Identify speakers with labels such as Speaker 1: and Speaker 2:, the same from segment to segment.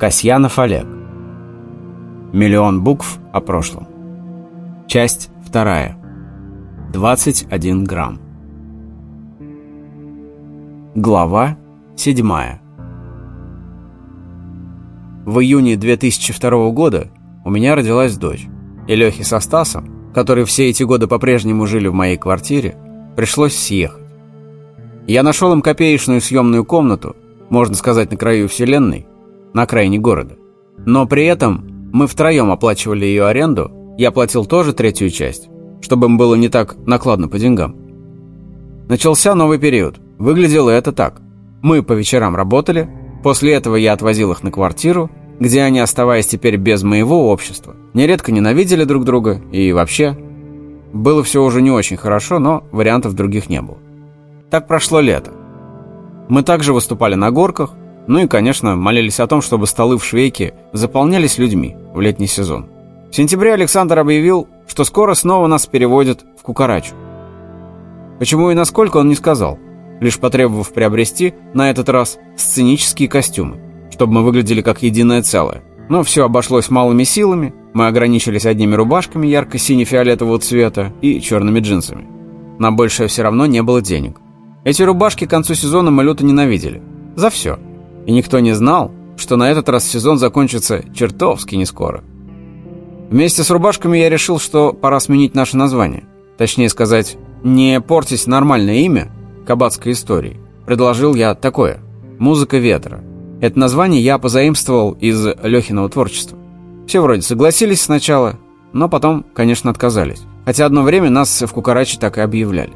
Speaker 1: Касьянов Олег. Миллион букв о прошлом. Часть вторая. 21 грамм. Глава седьмая. В июне 2002 года у меня родилась дочь. И Лехе со Стасом, которые все эти годы по-прежнему жили в моей квартире, пришлось съехать. Я нашел им копеечную съемную комнату, можно сказать, на краю вселенной, на окраине города. Но при этом мы втроем оплачивали ее аренду, я платил тоже третью часть, чтобы им было не так накладно по деньгам. Начался новый период. Выглядело это так. Мы по вечерам работали, после этого я отвозил их на квартиру, где они, оставаясь теперь без моего общества, нередко ненавидели друг друга и вообще... Было все уже не очень хорошо, но вариантов других не было. Так прошло лето. Мы также выступали на горках, ну и, конечно, молились о том, чтобы столы в Швейке заполнялись людьми в летний сезон. В сентябре Александр объявил, что скоро снова нас переводят в Кукарачу. Почему и насколько он не сказал, лишь потребовав приобрести на этот раз сценические костюмы, чтобы мы выглядели как единое целое. Но все обошлось малыми силами, мы ограничились одними рубашками ярко-сине-фиолетового цвета и черными джинсами. На большее все равно не было денег. Эти рубашки к концу сезона мы люто ненавидели. За все. И никто не знал, что на этот раз сезон закончится чертовски не скоро. Вместе с рубашками я решил, что пора сменить наше название. Точнее сказать, не портить нормальное имя кабацкой истории. Предложил я такое «Музыка ветра». Это название я позаимствовал из Лехиного творчества. Все вроде согласились сначала, но потом, конечно, отказались. Хотя одно время нас в Кукараче так и объявляли.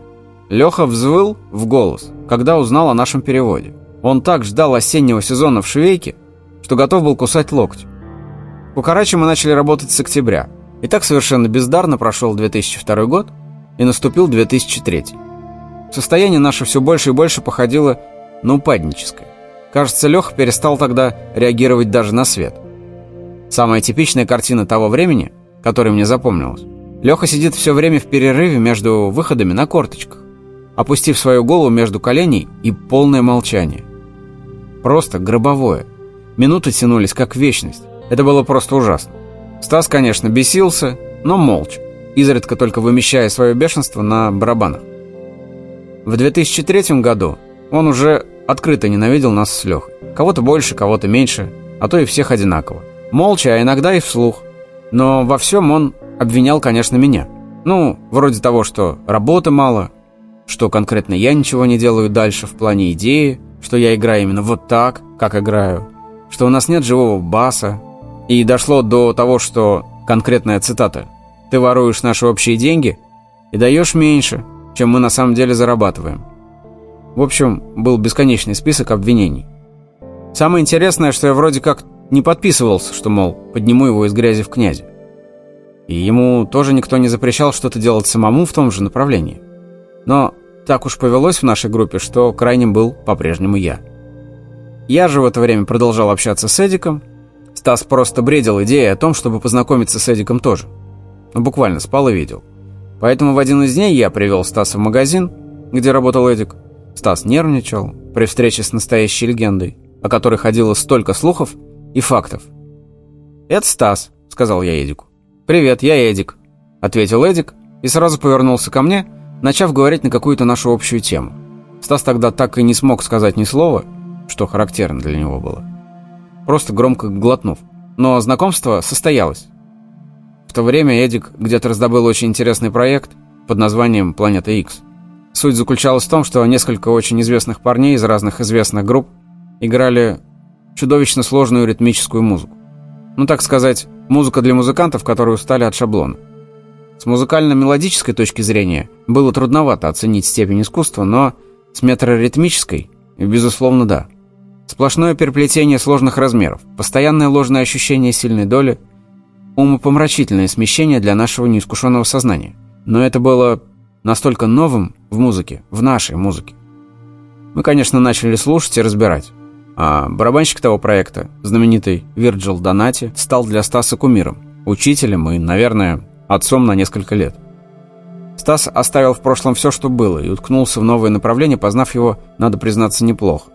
Speaker 1: Леха взвыл в голос, когда узнал о нашем переводе. Он так ждал осеннего сезона в Швейке, что готов был кусать локти. В Кукараче мы начали работать с октября. И так совершенно бездарно прошел 2002 год, и наступил 2003. Состояние наше все больше и больше походило на упадническое. Кажется, Леха перестал тогда реагировать даже на свет. Самая типичная картина того времени, которая мне запомнилась. Леха сидит все время в перерыве между выходами на корточках, опустив свою голову между коленей и полное молчание. Просто гробовое. Минуты тянулись, как вечность. Это было просто ужасно. Стас, конечно, бесился, но молча, изредка только вымещая свое бешенство на барабанах. В 2003 году он уже открыто ненавидел нас с Лехой. Кого-то больше, кого-то меньше, а то и всех одинаково. Молча, а иногда и вслух. Но во всем он обвинял, конечно, меня. Ну, вроде того, что работы мало, что конкретно я ничего не делаю дальше в плане идеи, что я играю именно вот так, как играю, что у нас нет живого баса, и дошло до того, что конкретная цитата «Ты воруешь наши общие деньги и даешь меньше, чем мы на самом деле зарабатываем». В общем, был бесконечный список обвинений. Самое интересное, что я вроде как не подписывался, что, мол, подниму его из грязи в князи. И ему тоже никто не запрещал что-то делать самому в том же направлении. Но так уж повелось в нашей группе, что крайним был по-прежнему я. Я же в это время продолжал общаться с Эдиком. Стас просто бредил идеей о том, чтобы познакомиться с Эдиком тоже. Ну, буквально спал и видел. Поэтому в один из дней я привел Стаса в магазин, где работал Эдик. Стас нервничал при встрече с настоящей легендой, о которой ходило столько слухов и фактов. «Это Стас», — сказал я Эдику. «Привет, я Эдик», — ответил Эдик и сразу повернулся ко мне — начав говорить на какую-то нашу общую тему. Стас тогда так и не смог сказать ни слова, что характерно для него было. Просто громко глотнув. Но знакомство состоялось. В то время Эдик где-то раздобыл очень интересный проект под названием «Планета X». Суть заключалась в том, что несколько очень известных парней из разных известных групп играли чудовищно сложную ритмическую музыку. Ну, так сказать, музыка для музыкантов, которые устали от шаблона. С музыкально-мелодической точки зрения было трудновато оценить степень искусства, но с метроритмической, безусловно, да. Сплошное переплетение сложных размеров, постоянное ложное ощущение сильной доли, умопомрачительное смещение для нашего неискушенного сознания. Но это было настолько новым в музыке, в нашей музыке. Мы, конечно, начали слушать и разбирать. А барабанщик того проекта, знаменитый Вирджил Донати, стал для Стаса кумиром, учителем и, наверное, отцом на несколько лет. Стас оставил в прошлом все, что было, и уткнулся в новое направление, познав его, надо признаться, неплохо.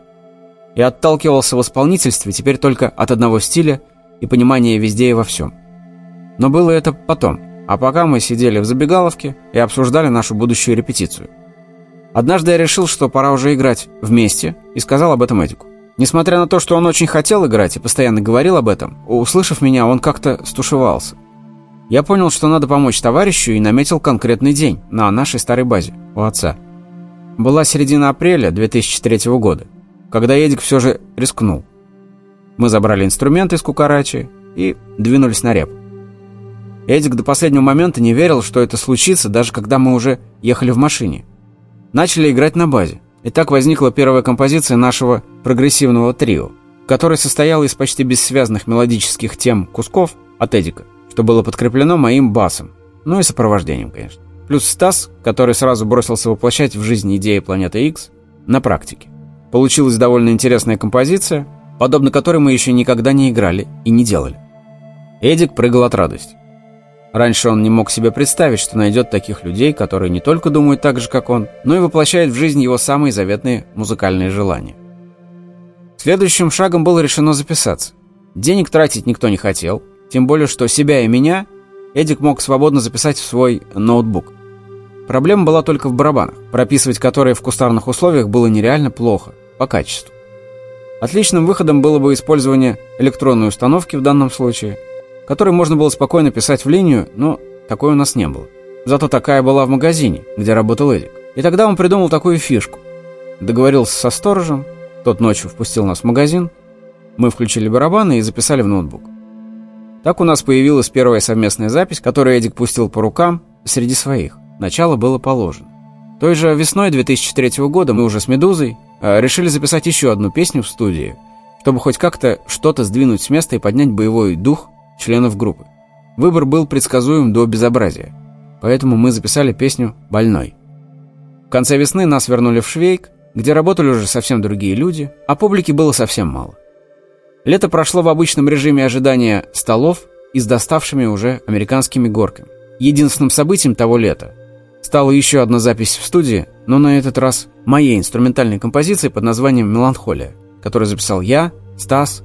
Speaker 1: и отталкивался в исполнительстве теперь только от одного стиля и понимания везде и во всем. Но было это потом, а пока мы сидели в забегаловке и обсуждали нашу будущую репетицию. Однажды я решил, что пора уже играть вместе, и сказал об этом Эдику. Несмотря на то, что он очень хотел играть и постоянно говорил об этом, услышав меня, он как-то стушевался. Я понял, что надо помочь товарищу и наметил конкретный день на нашей старой базе, у отца. Была середина апреля 2003 года, когда Эдик все же рискнул. Мы забрали инструменты из кукарачи и двинулись на реп. Эдик до последнего момента не верил, что это случится, даже когда мы уже ехали в машине. Начали играть на базе. И так возникла первая композиция нашего прогрессивного трио, которая состояла из почти бессвязных мелодических тем кусков от Эдика, что было подкреплено моим басом, ну и сопровождением, конечно. Плюс Стас, который сразу бросился воплощать в жизнь идеи Планеты X на практике. Получилась довольно интересная композиция, подобно которой мы еще никогда не играли и не делали. Эдик прыгал от радости. Раньше он не мог себе представить, что найдет таких людей, которые не только думают так же, как он, но и воплощают в жизнь его самые заветные музыкальные желания. Следующим шагом было решено записаться. Денег тратить никто не хотел, тем более, что себя и меня Эдик мог свободно записать в свой ноутбук. Проблема была только в барабанах, прописывать которые в кустарных условиях было нереально плохо, по качеству. Отличным выходом было бы использование электронной установки в данном случае – который можно было спокойно писать в линию, но такой у нас не было. Зато такая была в магазине, где работал Эдик. И тогда он придумал такую фишку. Договорился со сторожем, тот ночью впустил нас в магазин, мы включили барабаны и записали в ноутбук. Так у нас появилась первая совместная запись, которую Эдик пустил по рукам среди своих. Начало было положено. Той же весной 2003 года мы уже с «Медузой» а, решили записать еще одну песню в студии, чтобы хоть как-то что-то сдвинуть с места и поднять боевой дух членов группы. Выбор был предсказуем до безобразия, поэтому мы записали песню «Больной». В конце весны нас вернули в Швейк, где работали уже совсем другие люди, а публики было совсем мало. Лето прошло в обычном режиме ожидания столов и с доставшими уже американскими горками. Единственным событием того лета стала еще одна запись в студии, но на этот раз моей инструментальной композиции под названием «Меланхолия», которую записал я, Стас,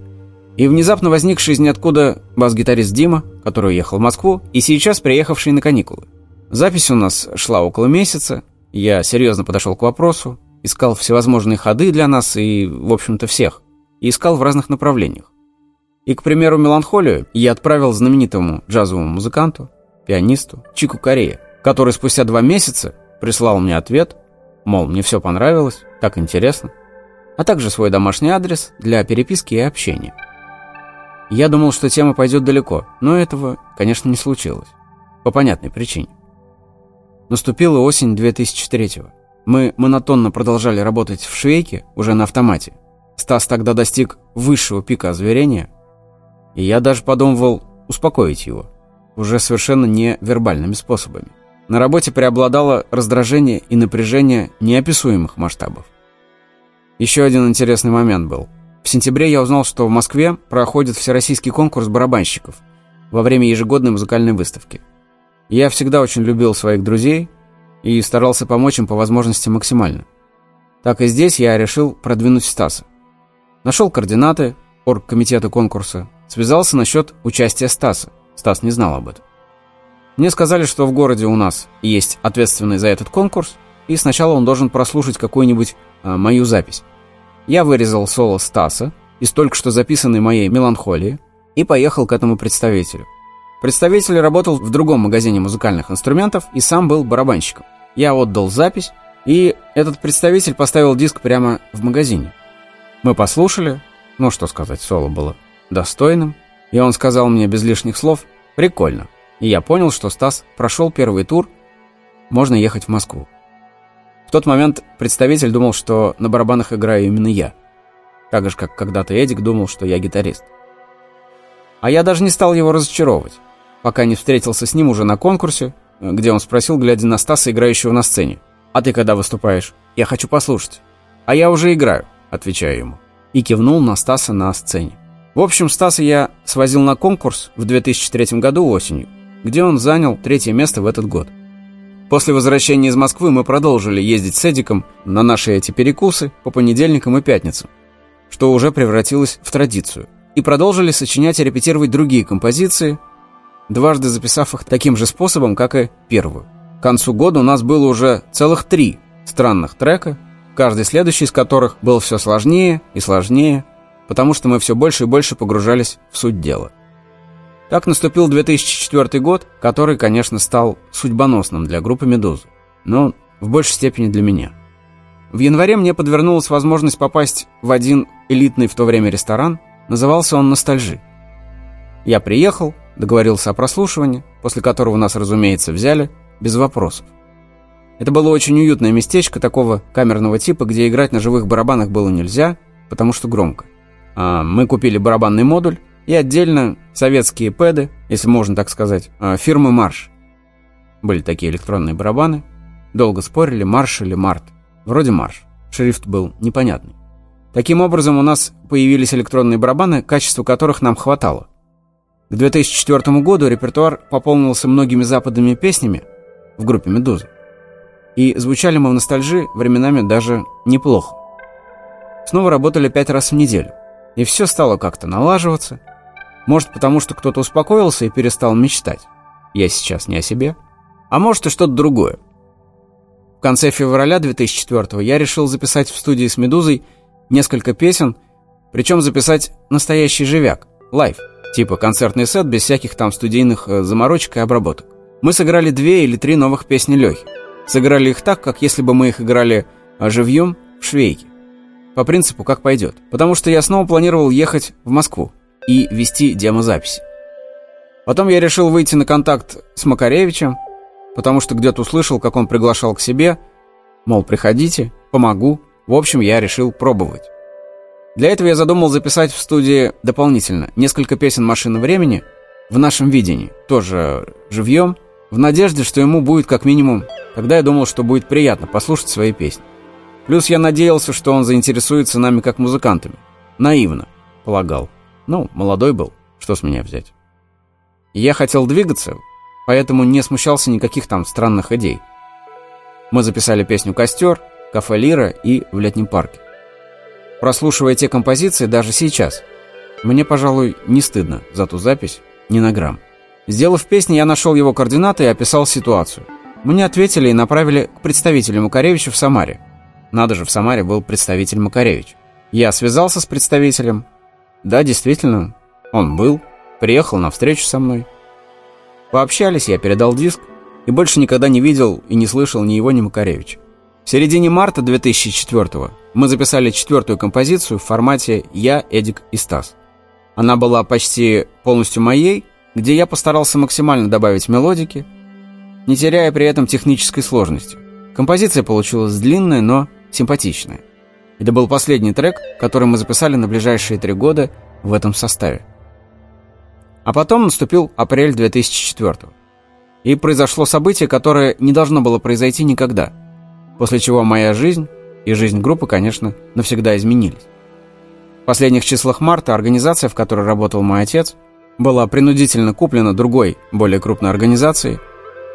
Speaker 1: и внезапно возникший из ниоткуда бас-гитарист Дима, который уехал в Москву, и сейчас приехавший на каникулы. Запись у нас шла около месяца, я серьезно подошел к вопросу, искал всевозможные ходы для нас и, в общем-то, всех, и искал в разных направлениях. И, к примеру, «Меланхолию» я отправил знаменитому джазовому музыканту, пианисту Чику Корея, который спустя два месяца прислал мне ответ, мол, мне все понравилось, так интересно, а также свой домашний адрес для переписки и общения. Я думал, что тема пойдет далеко, но этого, конечно, не случилось. По понятной причине. Наступила осень 2003-го. Мы монотонно продолжали работать в Швейке, уже на автомате. Стас тогда достиг высшего пика озверения, и я даже подумывал успокоить его, уже совершенно не вербальными способами. На работе преобладало раздражение и напряжение неописуемых масштабов. Еще один интересный момент был – в сентябре я узнал, что в Москве проходит всероссийский конкурс барабанщиков во время ежегодной музыкальной выставки. Я всегда очень любил своих друзей и старался помочь им по возможности максимально. Так и здесь я решил продвинуть Стаса. Нашел координаты оргкомитета конкурса, связался насчет участия Стаса. Стас не знал об этом. Мне сказали, что в городе у нас есть ответственный за этот конкурс, и сначала он должен прослушать какую-нибудь а, мою запись. Я вырезал соло Стаса из только что записанной моей «Меланхолии» и поехал к этому представителю. Представитель работал в другом магазине музыкальных инструментов и сам был барабанщиком. Я отдал запись, и этот представитель поставил диск прямо в магазине. Мы послушали, ну что сказать, соло было достойным, и он сказал мне без лишних слов «прикольно». И я понял, что Стас прошел первый тур, можно ехать в Москву тот момент представитель думал, что на барабанах играю именно я. Так же, как когда-то Эдик думал, что я гитарист. А я даже не стал его разочаровывать, пока не встретился с ним уже на конкурсе, где он спросил, глядя на Стаса, играющего на сцене. «А ты когда выступаешь?» «Я хочу послушать». «А я уже играю», — отвечаю ему. И кивнул на Стаса на сцене. В общем, Стаса я свозил на конкурс в 2003 году осенью, где он занял третье место в этот год. После возвращения из Москвы мы продолжили ездить с Эдиком на наши эти перекусы по понедельникам и пятницам, что уже превратилось в традицию, и продолжили сочинять и репетировать другие композиции, дважды записав их таким же способом, как и первую. К концу года у нас было уже целых три странных трека, каждый следующий из которых был все сложнее и сложнее, потому что мы все больше и больше погружались в суть дела. Так наступил 2004 год, который, конечно, стал судьбоносным для группы «Медуза», но в большей степени для меня. В январе мне подвернулась возможность попасть в один элитный в то время ресторан, назывался он «Ностальжи». Я приехал, договорился о прослушивании, после которого нас, разумеется, взяли, без вопросов. Это было очень уютное местечко такого камерного типа, где играть на живых барабанах было нельзя, потому что громко. А мы купили барабанный модуль и отдельно советские пэды, если можно так сказать, а, фирмы «Марш». Были такие электронные барабаны. Долго спорили, «Марш» или «Март». Вроде «Марш». Шрифт был непонятный. Таким образом, у нас появились электронные барабаны, качества которых нам хватало. К 2004 году репертуар пополнился многими западными песнями в группе «Медуза». И звучали мы в ностальжи временами даже неплохо. Снова работали пять раз в неделю. И все стало как-то налаживаться. Может, потому что кто-то успокоился и перестал мечтать. Я сейчас не о себе. А может, и что-то другое. В конце февраля 2004 я решил записать в студии с «Медузой» несколько песен, причем записать настоящий живяк, live, типа концертный сет без всяких там студийных э, заморочек и обработок. Мы сыграли две или три новых песни Лехи. Сыграли их так, как если бы мы их играли а, живьем в швейке. По принципу, как пойдет. Потому что я снова планировал ехать в Москву и вести демозаписи. Потом я решил выйти на контакт с Макаревичем, потому что где-то услышал, как он приглашал к себе, мол, приходите, помогу. В общем, я решил пробовать. Для этого я задумал записать в студии дополнительно несколько песен «Машины времени» в нашем видении, тоже живьем, в надежде, что ему будет как минимум, тогда я думал, что будет приятно послушать свои песни. Плюс я надеялся, что он заинтересуется нами как музыкантами. Наивно, полагал. Ну, молодой был, что с меня взять. Я хотел двигаться, поэтому не смущался никаких там странных идей. Мы записали песню «Костер», «Кафе Лира» и «В летнем парке». Прослушивая те композиции даже сейчас, мне, пожалуй, не стыдно за ту запись ни на грамм. Сделав песни, я нашел его координаты и описал ситуацию. Мне ответили и направили к представителю Макаревича в Самаре. Надо же, в Самаре был представитель Макаревич. Я связался с представителем. Да, действительно, он был. Приехал на встречу со мной. Пообщались, я передал диск и больше никогда не видел и не слышал ни его, ни Макаревича. В середине марта 2004 мы записали четвертую композицию в формате «Я, Эдик и Стас». Она была почти полностью моей, где я постарался максимально добавить мелодики, не теряя при этом технической сложности. Композиция получилась длинная, но симпатичная. Это был последний трек, который мы записали на ближайшие три года в этом составе. А потом наступил апрель 2004 И произошло событие, которое не должно было произойти никогда. После чего моя жизнь и жизнь группы, конечно, навсегда изменились. В последних числах марта организация, в которой работал мой отец, была принудительно куплена другой, более крупной организацией,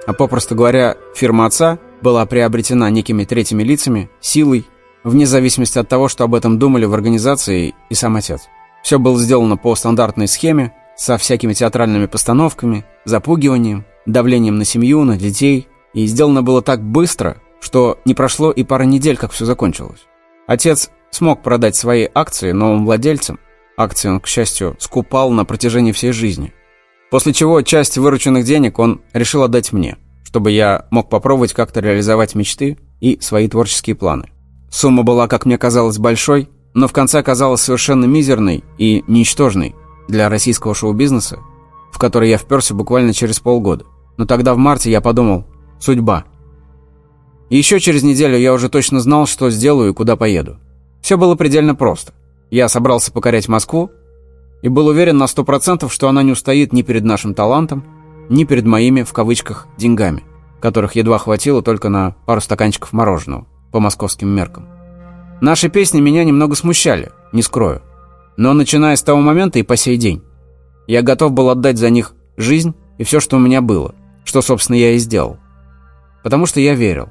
Speaker 1: а попросту говоря, фирма отца была приобретена некими третьими лицами, силой, вне зависимости от того, что об этом думали в организации и сам отец. Все было сделано по стандартной схеме, со всякими театральными постановками, запугиванием, давлением на семью, на детей. И сделано было так быстро, что не прошло и пара недель, как все закончилось. Отец смог продать свои акции новым владельцам, Акции он, к счастью, скупал на протяжении всей жизни. После чего часть вырученных денег он решил отдать мне, чтобы я мог попробовать как-то реализовать мечты и свои творческие планы. Сумма была, как мне казалось, большой, но в конце оказалась совершенно мизерной и ничтожной для российского шоу-бизнеса, в который я вперся буквально через полгода. Но тогда в марте я подумал «судьба». И еще через неделю я уже точно знал, что сделаю и куда поеду. Все было предельно просто. Я собрался покорять Москву и был уверен на сто процентов, что она не устоит ни перед нашим талантом, ни перед моими, в кавычках, деньгами, которых едва хватило только на пару стаканчиков мороженого по московским меркам. Наши песни меня немного смущали, не скрою. Но начиная с того момента и по сей день, я готов был отдать за них жизнь и все, что у меня было, что, собственно, я и сделал. Потому что я верил.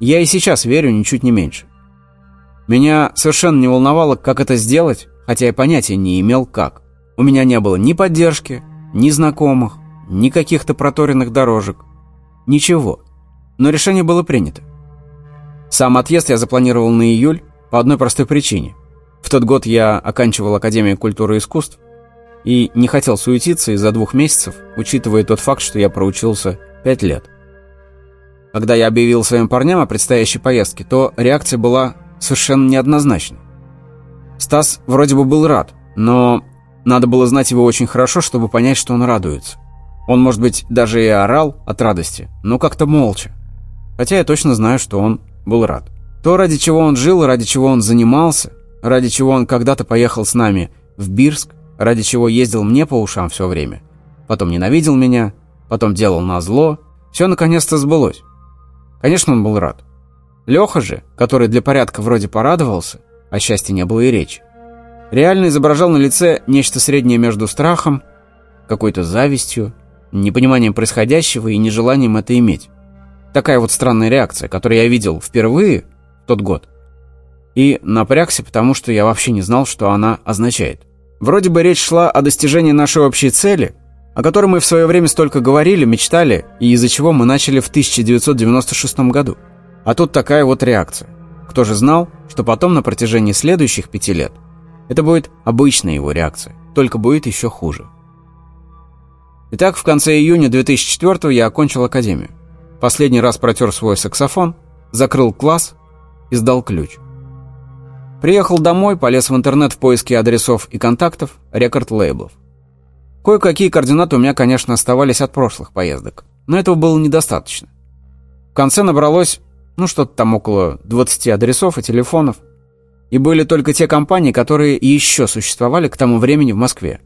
Speaker 1: Я и сейчас верю ничуть не меньше. Меня совершенно не волновало, как это сделать, хотя я понятия не имел, как. У меня не было ни поддержки, ни знакомых, ни каких-то проторенных дорожек. Ничего. Но решение было принято. Сам отъезд я запланировал на июль по одной простой причине. В тот год я оканчивал Академию культуры и искусств и не хотел суетиться из-за двух месяцев, учитывая тот факт, что я проучился пять лет. Когда я объявил своим парням о предстоящей поездке, то реакция была совершенно неоднозначной. Стас вроде бы был рад, но надо было знать его очень хорошо, чтобы понять, что он радуется. Он, может быть, даже и орал от радости, но как-то молча. Хотя я точно знаю, что он был рад. То, ради чего он жил, ради чего он занимался, ради чего он когда-то поехал с нами в Бирск, ради чего ездил мне по ушам все время, потом ненавидел меня, потом делал на зло, все наконец-то сбылось. Конечно, он был рад. Леха же, который для порядка вроде порадовался, о счастье не было и речи, реально изображал на лице нечто среднее между страхом, какой-то завистью, непониманием происходящего и нежеланием это иметь. Такая вот странная реакция, которую я видел впервые в тот год. И напрягся, потому что я вообще не знал, что она означает. Вроде бы речь шла о достижении нашей общей цели, о которой мы в свое время столько говорили, мечтали, и из-за чего мы начали в 1996 году. А тут такая вот реакция. Кто же знал, что потом на протяжении следующих пяти лет это будет обычная его реакция, только будет еще хуже. Итак, в конце июня 2004 я окончил академию. Последний раз протер свой саксофон, закрыл класс и сдал ключ. Приехал домой, полез в интернет в поиске адресов и контактов рекорд-лейблов. Кое-какие координаты у меня, конечно, оставались от прошлых поездок, но этого было недостаточно. В конце набралось, ну, что-то там около 20 адресов и телефонов, и были только те компании, которые еще существовали к тому времени в Москве.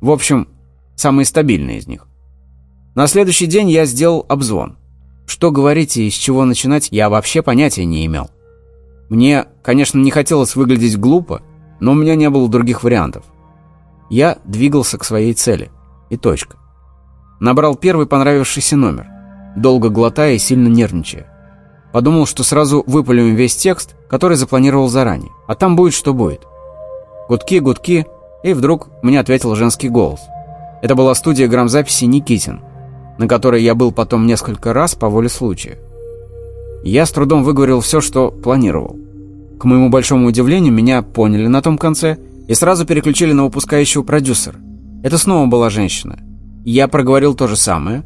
Speaker 1: В общем, самые стабильные из них. На следующий день я сделал обзвон. Что говорить и с чего начинать, я вообще понятия не имел. Мне, конечно, не хотелось выглядеть глупо, но у меня не было других вариантов. Я двигался к своей цели. И точка. Набрал первый понравившийся номер, долго глотая и сильно нервничая. Подумал, что сразу выпалим весь текст, который запланировал заранее. А там будет, что будет. Гудки, гудки, и вдруг мне ответил женский голос. Это была студия грамзаписи «Никитин», на которой я был потом несколько раз по воле случая. Я с трудом выговорил все, что планировал. К моему большому удивлению, меня поняли на том конце и сразу переключили на выпускающего продюсера. Это снова была женщина. Я проговорил то же самое,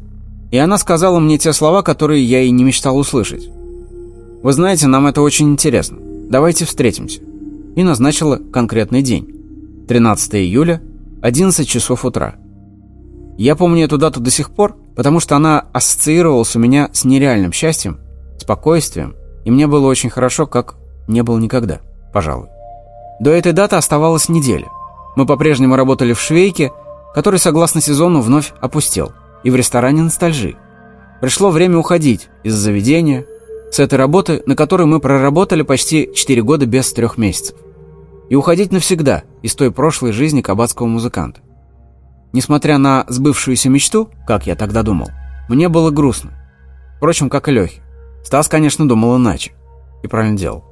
Speaker 1: и она сказала мне те слова, которые я и не мечтал услышать. Вы знаете, нам это очень интересно. Давайте встретимся. И назначила конкретный день. 13 июля, 11 часов утра. Я помню эту дату до сих пор, потому что она ассоциировалась у меня с нереальным счастьем, спокойствием, и мне было очень хорошо, как не было никогда, пожалуй. До этой даты оставалась неделя. Мы по-прежнему работали в швейке, который, согласно сезону, вновь опустел, и в ресторане «Ностальжи». Пришло время уходить из заведения, с этой работы, на которой мы проработали почти 4 года без трех месяцев. И уходить навсегда из той прошлой жизни кабацкого музыканта. Несмотря на сбывшуюся мечту, как я тогда думал, мне было грустно. Впрочем, как и Лехе. Стас, конечно, думал иначе. И правильно делал.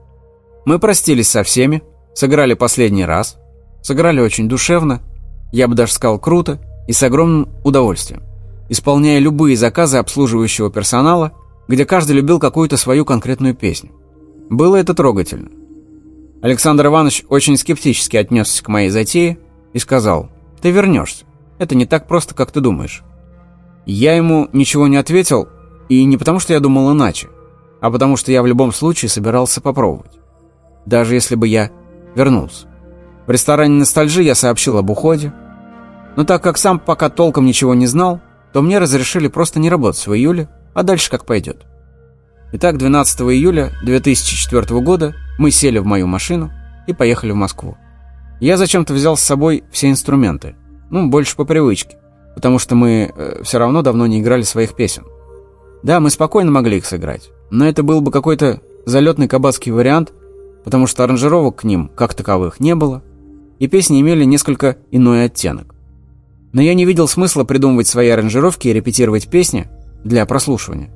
Speaker 1: Мы простились со всеми, сыграли последний раз, сыграли очень душевно, я бы даже сказал круто и с огромным удовольствием, исполняя любые заказы обслуживающего персонала – где каждый любил какую-то свою конкретную песню. Было это трогательно. Александр Иванович очень скептически отнесся к моей затее и сказал, «Ты вернешься. Это не так просто, как ты думаешь». Я ему ничего не ответил, и не потому, что я думал иначе, а потому, что я в любом случае собирался попробовать. Даже если бы я вернулся. В ресторане «Ностальжи» я сообщил об уходе, но так как сам пока толком ничего не знал, то мне разрешили просто не работать в июле, а дальше как пойдет. Итак, 12 июля 2004 года мы сели в мою машину и поехали в Москву. Я зачем-то взял с собой все инструменты. Ну, больше по привычке, потому что мы э, все равно давно не играли своих песен. Да, мы спокойно могли их сыграть, но это был бы какой-то залетный кабацкий вариант, потому что аранжировок к ним, как таковых, не было, и песни имели несколько иной оттенок. Но я не видел смысла придумывать свои аранжировки и репетировать песни, для прослушивания.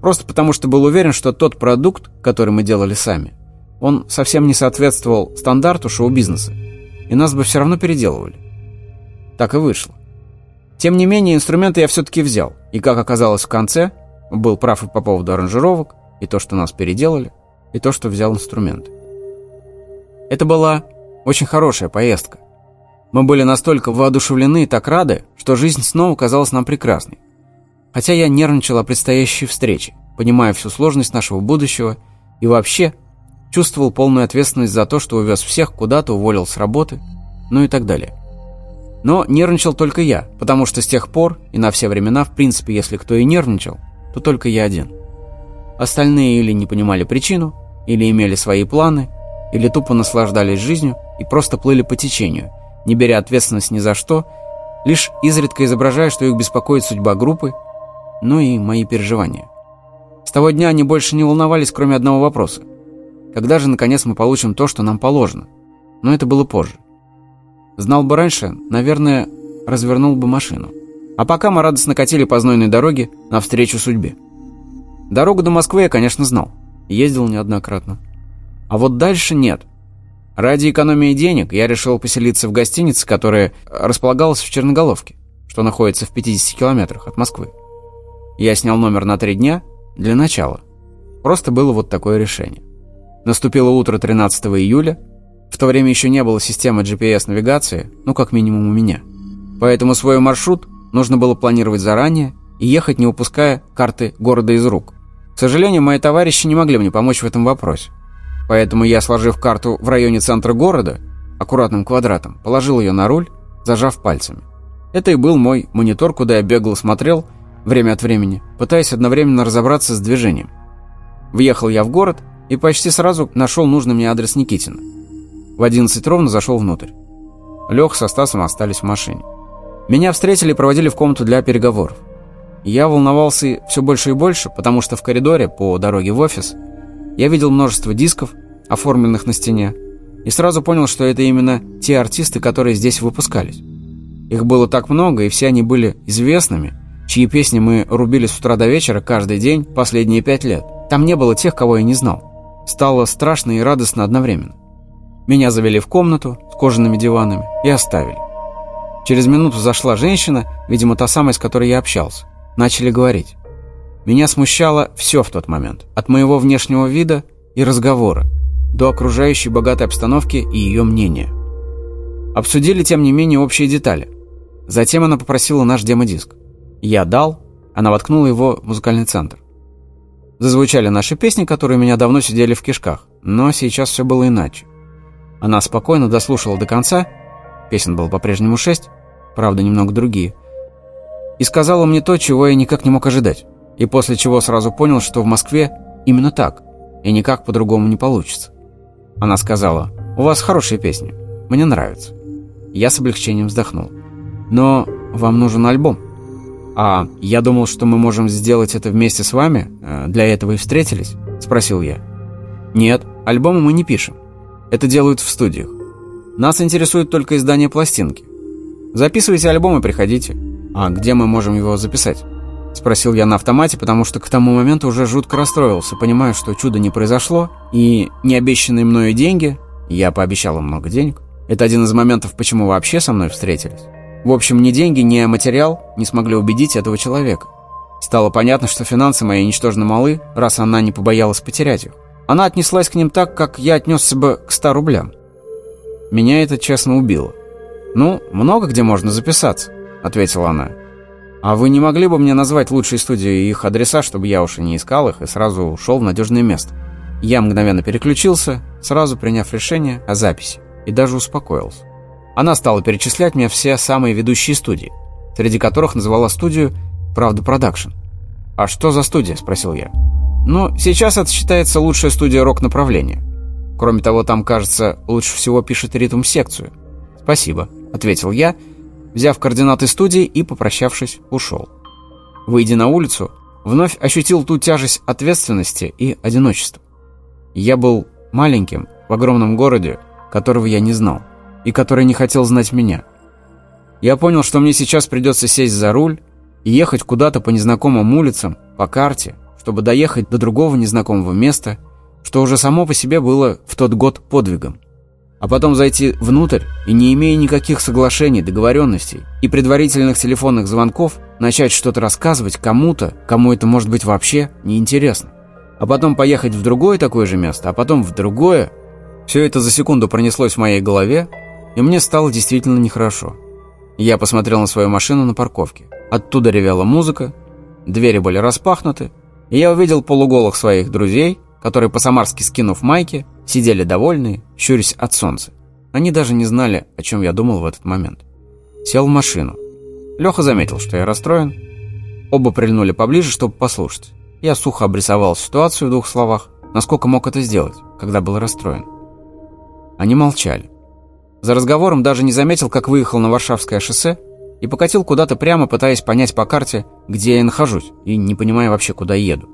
Speaker 1: Просто потому что был уверен, что тот продукт, который мы делали сами, он совсем не соответствовал стандарту шоу-бизнеса, и нас бы все равно переделывали. Так и вышло. Тем не менее, инструменты я все-таки взял, и, как оказалось в конце, был прав и по поводу аранжировок, и то, что нас переделали, и то, что взял инструменты. Это была очень хорошая поездка. Мы были настолько воодушевлены и так рады, что жизнь снова казалась нам прекрасной. Хотя я нервничал о предстоящей встрече, понимая всю сложность нашего будущего и вообще чувствовал полную ответственность за то, что увез всех куда-то, уволил с работы, ну и так далее. Но нервничал только я, потому что с тех пор и на все времена, в принципе, если кто и нервничал, то только я один. Остальные или не понимали причину, или имели свои планы, или тупо наслаждались жизнью и просто плыли по течению, не беря ответственность ни за что, лишь изредка изображая, что их беспокоит судьба группы, ну и мои переживания. С того дня они больше не волновались, кроме одного вопроса. Когда же, наконец, мы получим то, что нам положено? Но это было позже. Знал бы раньше, наверное, развернул бы машину. А пока мы радостно катили по знойной дороге навстречу судьбе. Дорогу до Москвы я, конечно, знал. Ездил неоднократно. А вот дальше нет. Ради экономии денег я решил поселиться в гостинице, которая располагалась в Черноголовке, что находится в 50 километрах от Москвы. Я снял номер на три дня для начала. Просто было вот такое решение. Наступило утро 13 июля. В то время еще не было системы GPS-навигации, ну, как минимум у меня. Поэтому свой маршрут нужно было планировать заранее и ехать, не упуская карты города из рук. К сожалению, мои товарищи не могли мне помочь в этом вопросе. Поэтому я, сложив карту в районе центра города, аккуратным квадратом, положил ее на руль, зажав пальцами. Это и был мой монитор, куда я бегал смотрел время от времени, пытаясь одновременно разобраться с движением. Въехал я в город и почти сразу нашел нужный мне адрес Никитина. В 11 ровно зашел внутрь. Лех со Стасом остались в машине. Меня встретили и проводили в комнату для переговоров. Я волновался все больше и больше, потому что в коридоре по дороге в офис я видел множество дисков, оформленных на стене, и сразу понял, что это именно те артисты, которые здесь выпускались. Их было так много, и все они были известными, чьи песни мы рубили с утра до вечера каждый день последние пять лет. Там не было тех, кого я не знал. Стало страшно и радостно одновременно. Меня завели в комнату с кожаными диванами и оставили. Через минуту зашла женщина, видимо, та самая, с которой я общался. Начали говорить. Меня смущало все в тот момент. От моего внешнего вида и разговора до окружающей богатой обстановки и ее мнения. Обсудили, тем не менее, общие детали. Затем она попросила наш демодиск. Я дал, она воткнула его в музыкальный центр. Зазвучали наши песни, которые меня давно сидели в кишках, но сейчас все было иначе. Она спокойно дослушала до конца, песен было по-прежнему шесть, правда, немного другие, и сказала мне то, чего я никак не мог ожидать, и после чего сразу понял, что в Москве именно так, и никак по-другому не получится. Она сказала, «У вас хорошие песни, мне нравятся». Я с облегчением вздохнул. «Но вам нужен альбом». «А я думал, что мы можем сделать это вместе с вами? Э, для этого и встретились?» – спросил я. «Нет, альбомы мы не пишем. Это делают в студиях. Нас интересует только издание пластинки. Записывайте альбом и приходите. А где мы можем его записать?» Спросил я на автомате, потому что к тому моменту уже жутко расстроился, понимая, что чудо не произошло, и необещанные мною деньги, я пообещал им много денег, это один из моментов, почему вообще со мной встретились. В общем, ни деньги, ни материал не смогли убедить этого человека. Стало понятно, что финансы мои ничтожно малы, раз она не побоялась потерять их. Она отнеслась к ним так, как я отнесся бы к 100 рублям. Меня это честно убило. «Ну, много где можно записаться», — ответила она. «А вы не могли бы мне назвать лучшие студии и их адреса, чтобы я уж и не искал их и сразу ушел в надежное место?» Я мгновенно переключился, сразу приняв решение о записи, и даже успокоился. Она стала перечислять мне все самые ведущие студии, среди которых назвала студию «Правда Production». «А что за студия?» – спросил я. «Ну, сейчас это считается лучшая студия рок-направления. Кроме того, там, кажется, лучше всего пишет ритм-секцию». «Спасибо», – ответил я, взяв координаты студии и, попрощавшись, ушел. Выйдя на улицу, вновь ощутил ту тяжесть ответственности и одиночества. Я был маленьким в огромном городе, которого я не знал и который не хотел знать меня. Я понял, что мне сейчас придется сесть за руль и ехать куда-то по незнакомым улицам, по карте, чтобы доехать до другого незнакомого места, что уже само по себе было в тот год подвигом. А потом зайти внутрь и, не имея никаких соглашений, договоренностей и предварительных телефонных звонков, начать что-то рассказывать кому-то, кому это может быть вообще неинтересно. А потом поехать в другое такое же место, а потом в другое. Все это за секунду пронеслось в моей голове, и мне стало действительно нехорошо. Я посмотрел на свою машину на парковке. Оттуда ревела музыка, двери были распахнуты, и я увидел полуголых своих друзей, которые, по-самарски скинув майки, сидели довольные, щурясь от солнца. Они даже не знали, о чем я думал в этот момент. Сел в машину. Леха заметил, что я расстроен. Оба прильнули поближе, чтобы послушать. Я сухо обрисовал ситуацию в двух словах, насколько мог это сделать, когда был расстроен. Они молчали. За разговором даже не заметил, как выехал на Варшавское шоссе и покатил куда-то прямо, пытаясь понять по карте, где я нахожусь, и не понимая вообще, куда еду.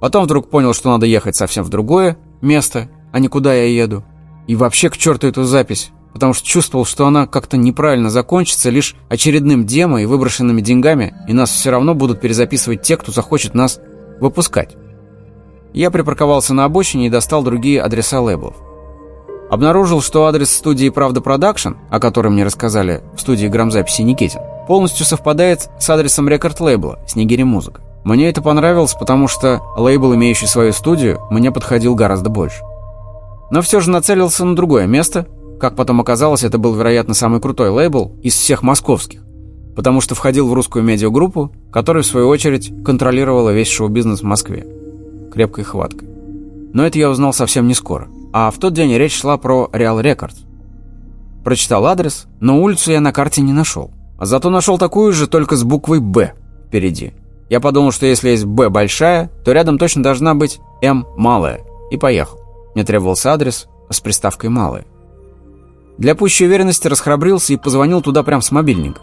Speaker 1: Потом вдруг понял, что надо ехать совсем в другое место, а не куда я еду. И вообще к черту эту запись, потому что чувствовал, что она как-то неправильно закончится лишь очередным демо и выброшенными деньгами, и нас все равно будут перезаписывать те, кто захочет нас выпускать. Я припарковался на обочине и достал другие адреса лейблов. Обнаружил, что адрес студии «Правда Production», о которой мне рассказали в студии грамзаписи Никитин, полностью совпадает с адресом рекорд-лейбла «Снегири Музыка». Мне это понравилось, потому что лейбл, имеющий свою студию, мне подходил гораздо больше. Но все же нацелился на другое место. Как потом оказалось, это был, вероятно, самый крутой лейбл из всех московских, потому что входил в русскую медиагруппу, которая, в свою очередь, контролировала весь шоу-бизнес в Москве. Крепкой хваткой. Но это я узнал совсем не скоро. А в тот день речь шла про Real Records. Прочитал адрес, но улицу я на карте не нашел. А зато нашел такую же, только с буквой «Б» впереди. Я подумал, что если есть «Б» большая, то рядом точно должна быть «М» малая. И поехал. Мне требовался адрес с приставкой «малая». Для пущей уверенности расхрабрился и позвонил туда прям с мобильника.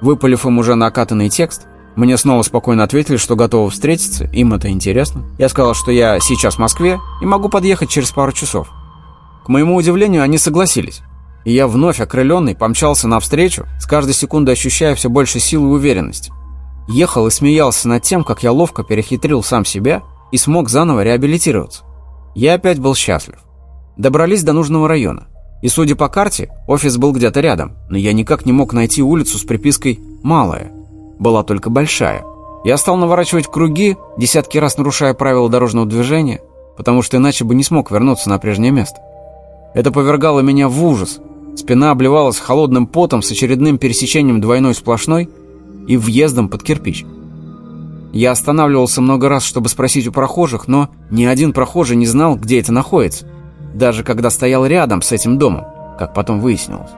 Speaker 1: Выпалив им уже накатанный текст, мне снова спокойно ответили, что готовы встретиться, им это интересно. Я сказал, что я сейчас в Москве и могу подъехать через пару часов. К моему удивлению, они согласились. И я вновь окрыленный помчался навстречу, с каждой секундой ощущая все больше силы и уверенности. Ехал и смеялся над тем, как я ловко перехитрил сам себя и смог заново реабилитироваться. Я опять был счастлив. Добрались до нужного района. И, судя по карте, офис был где-то рядом, но я никак не мог найти улицу с припиской «Малая». Была только «Большая». Я стал наворачивать круги, десятки раз нарушая правила дорожного движения, потому что иначе бы не смог вернуться на прежнее место. Это повергало меня в ужас. Спина обливалась холодным потом с очередным пересечением двойной сплошной – и въездом под кирпич. Я останавливался много раз, чтобы спросить у прохожих, но ни один прохожий не знал, где это находится, даже когда стоял рядом с этим домом, как потом выяснилось.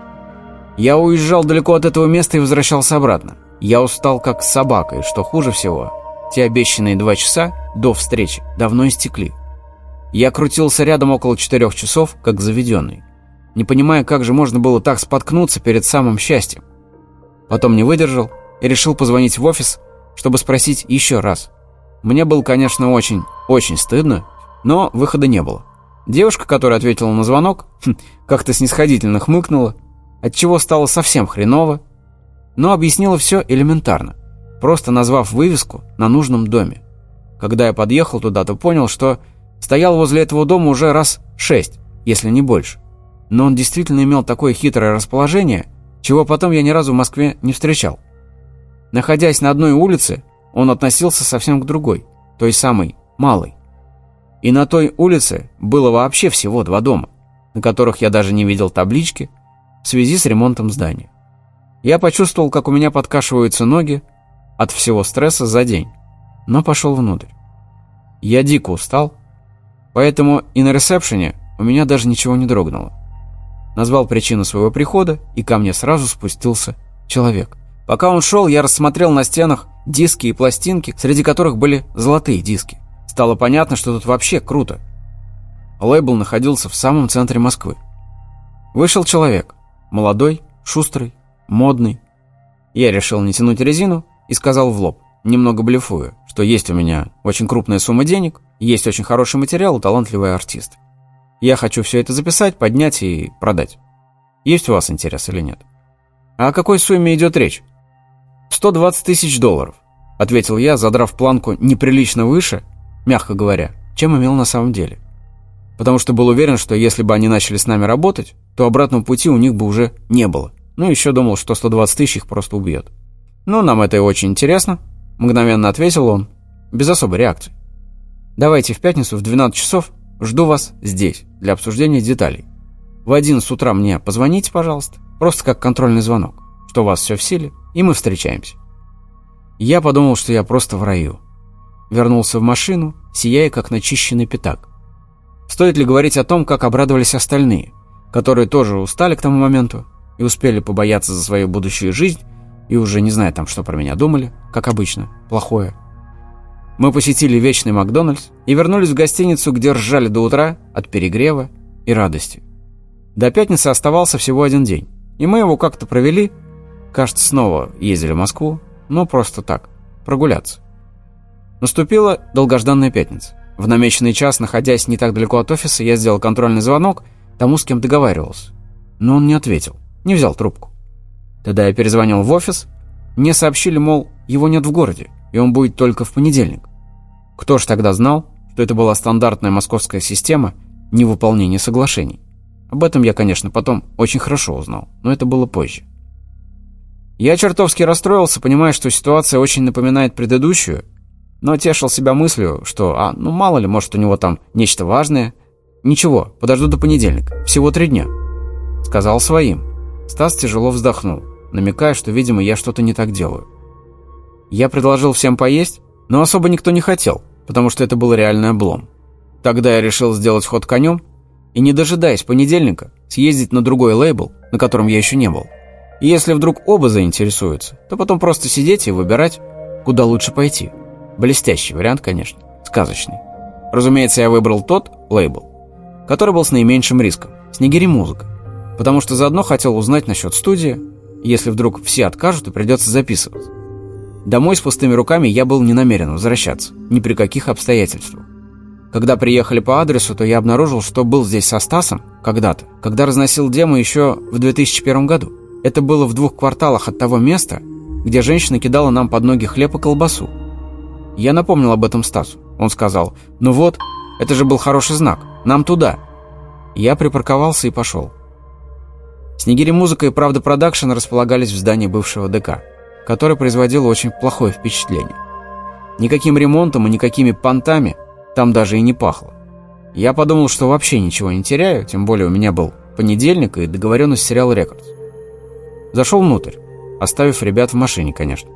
Speaker 1: Я уезжал далеко от этого места и возвращался обратно. Я устал как собака, и что хуже всего, те обещанные два часа до встречи давно истекли. Я крутился рядом около четырех часов, как заведенный, не понимая, как же можно было так споткнуться перед самым счастьем. Потом не выдержал и решил позвонить в офис, чтобы спросить еще раз. Мне было, конечно, очень, очень стыдно, но выхода не было. Девушка, которая ответила на звонок, хм, как-то снисходительно хмыкнула, отчего стало совсем хреново, но объяснила все элементарно, просто назвав вывеску на нужном доме. Когда я подъехал туда, то понял, что стоял возле этого дома уже раз шесть, если не больше. Но он действительно имел такое хитрое расположение, чего потом я ни разу в Москве не встречал. Находясь на одной улице, он относился совсем к другой, той самой, малой. И на той улице было вообще всего два дома, на которых я даже не видел таблички в связи с ремонтом здания. Я почувствовал, как у меня подкашиваются ноги от всего стресса за день, но пошел внутрь. Я дико устал, поэтому и на ресепшене у меня даже ничего не дрогнуло. Назвал причину своего прихода, и ко мне сразу спустился человек. Пока он шел, я рассмотрел на стенах диски и пластинки, среди которых были золотые диски. Стало понятно, что тут вообще круто. Лейбл находился в самом центре Москвы. Вышел человек. Молодой, шустрый, модный. Я решил не тянуть резину и сказал в лоб, немного блефуя, что есть у меня очень крупная сумма денег, есть очень хороший материал и талантливый артист. Я хочу все это записать, поднять и продать. Есть у вас интерес или нет? А о какой сумме идет речь? 120 тысяч долларов», — ответил я, задрав планку неприлично выше, мягко говоря, чем имел на самом деле. потому что был уверен, что если бы они начали с нами работать, то обратного пути у них бы уже не было. Ну, еще думал, что 120 тысяч их просто убьет. «Ну, нам это и очень интересно», — мгновенно ответил он, без особой реакции. «Давайте в пятницу в 12 часов жду вас здесь для обсуждения деталей. В 11 утра мне позвоните, пожалуйста, просто как контрольный звонок, что у вас все в силе, и мы встречаемся». Я подумал, что я просто в раю. Вернулся в машину, сияя как начищенный пятак. Стоит ли говорить о том, как обрадовались остальные, которые тоже устали к тому моменту и успели побояться за свою будущую жизнь и уже не знаю там, что про меня думали, как обычно, плохое. Мы посетили вечный Макдональдс и вернулись в гостиницу, где ржали до утра от перегрева и радости. До пятницы оставался всего один день, и мы его как-то провели, кажется, снова ездили в Москву, но просто так, прогуляться. Наступила долгожданная пятница. В намеченный час, находясь не так далеко от офиса, я сделал контрольный звонок тому, с кем договаривался. Но он не ответил, не взял трубку. Тогда я перезвонил в офис. Мне сообщили, мол, его нет в городе, и он будет только в понедельник. Кто ж тогда знал, что это была стандартная московская система невыполнения соглашений? Об этом я, конечно, потом очень хорошо узнал, но это было позже. Я чертовски расстроился, понимая, что ситуация очень напоминает предыдущую, но тешил себя мыслью, что, а, ну мало ли, может у него там нечто важное. Ничего, подожду до понедельника, всего три дня. Сказал своим. Стас тяжело вздохнул, намекая, что, видимо, я что-то не так делаю. Я предложил всем поесть, но особо никто не хотел, потому что это был реальный облом. Тогда я решил сделать ход конем и, не дожидаясь понедельника, съездить на другой лейбл, на котором я еще не был. И если вдруг оба заинтересуются, то потом просто сидеть и выбирать, куда лучше пойти. Блестящий вариант, конечно. Сказочный. Разумеется, я выбрал тот лейбл, который был с наименьшим риском. Снегири музыка. Потому что заодно хотел узнать насчет студии, если вдруг все откажут и придется записываться. Домой с пустыми руками я был не намерен возвращаться, ни при каких обстоятельствах. Когда приехали по адресу, то я обнаружил, что был здесь со Стасом когда-то, когда разносил демо еще в 2001 году. Это было в двух кварталах от того места, где женщина кидала нам под ноги хлеб и колбасу. Я напомнил об этом Стасу. Он сказал, ну вот, это же был хороший знак, нам туда. Я припарковался и пошел. Снегири музыка и Правда Production располагались в здании бывшего ДК, которое производило очень плохое впечатление. Никаким ремонтом и никакими понтами там даже и не пахло. Я подумал, что вообще ничего не теряю, тем более у меня был понедельник и договоренность с с Real Records. Зашел внутрь, оставив ребят в машине, конечно.